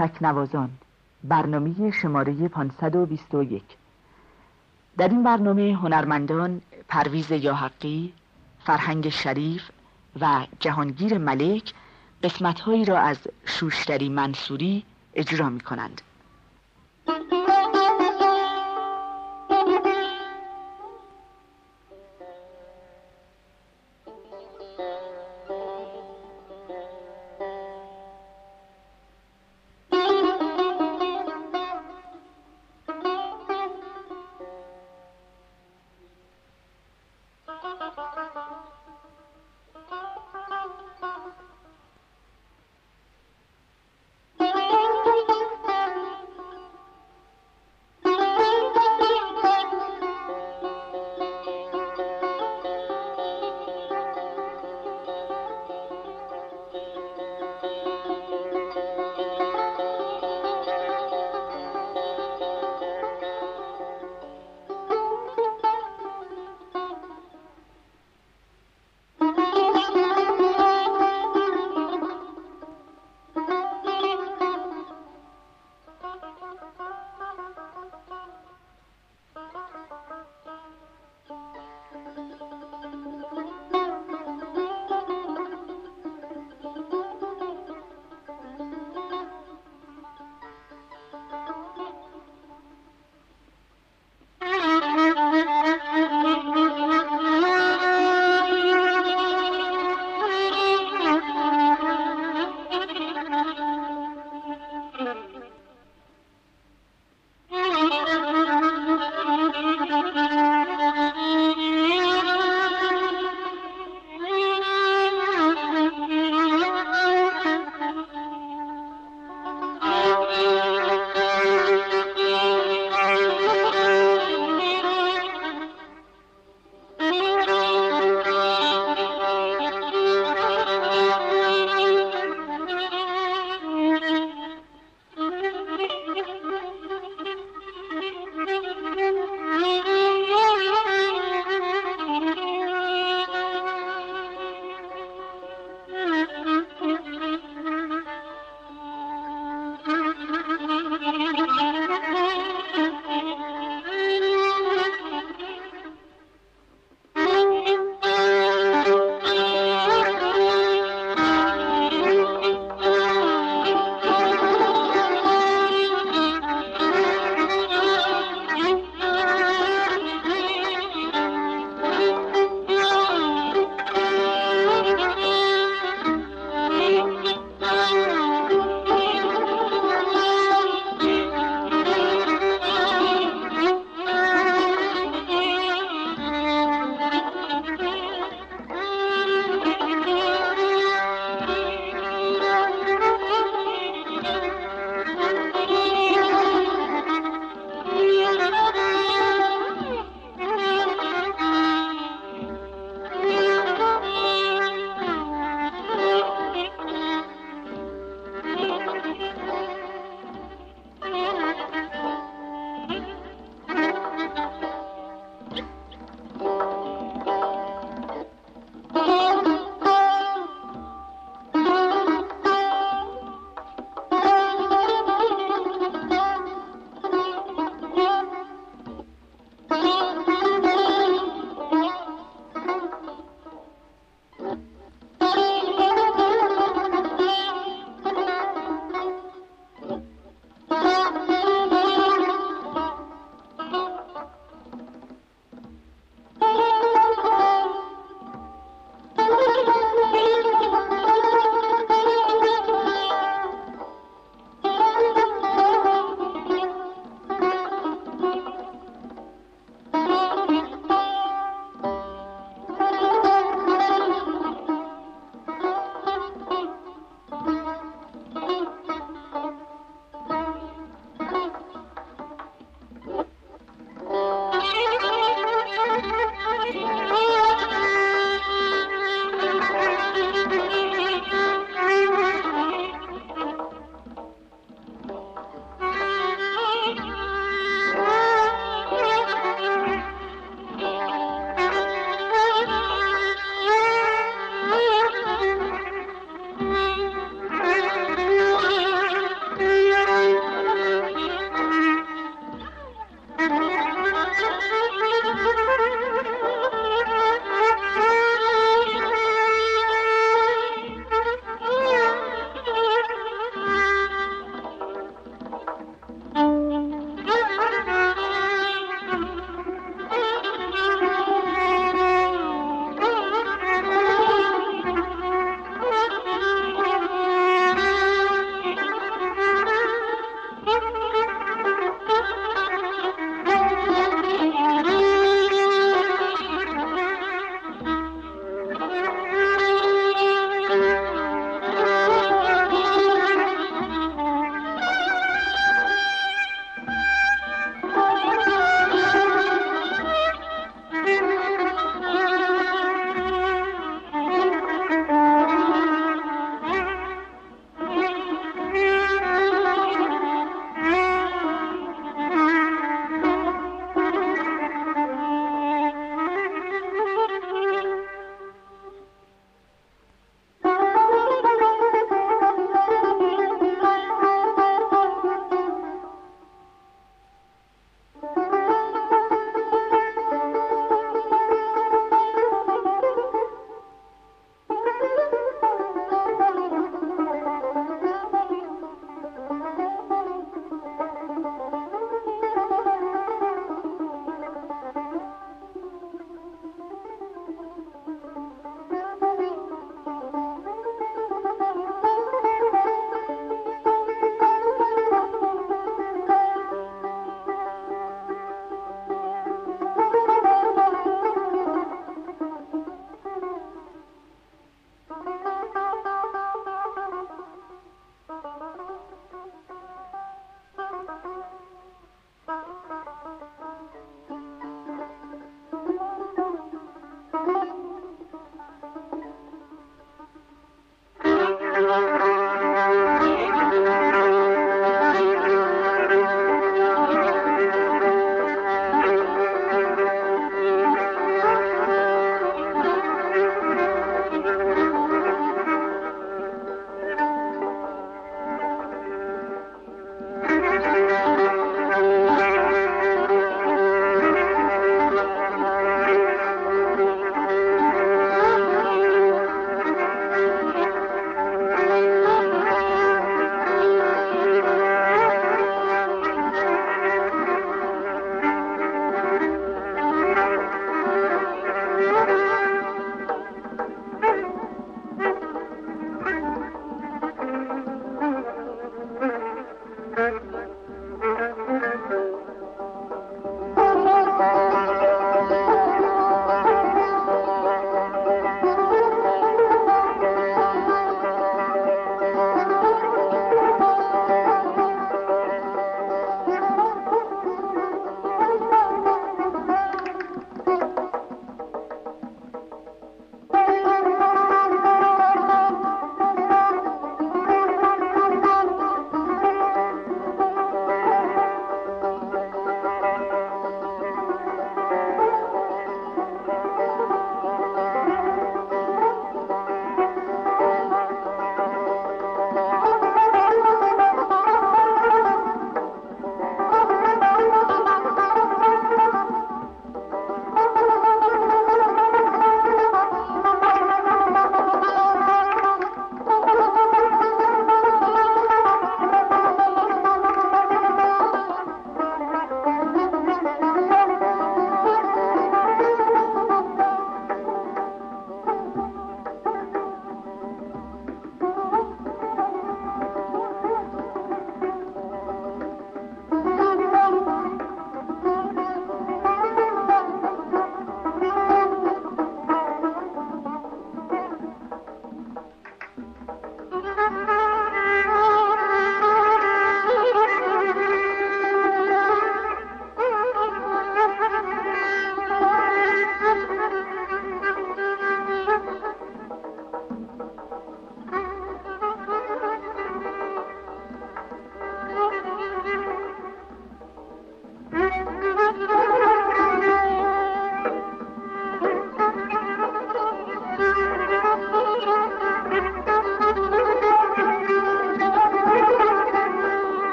تکنوازان برنامه شماره 521 در این برنامه هنرمندان پرویز یاحقی، فرهنگ شریف و جهانگیر ملک قسمتهایی را از شوشتری منصوری اجرا می کنند.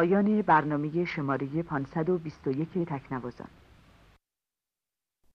پایان برنامه شماره 521 تکنوازان.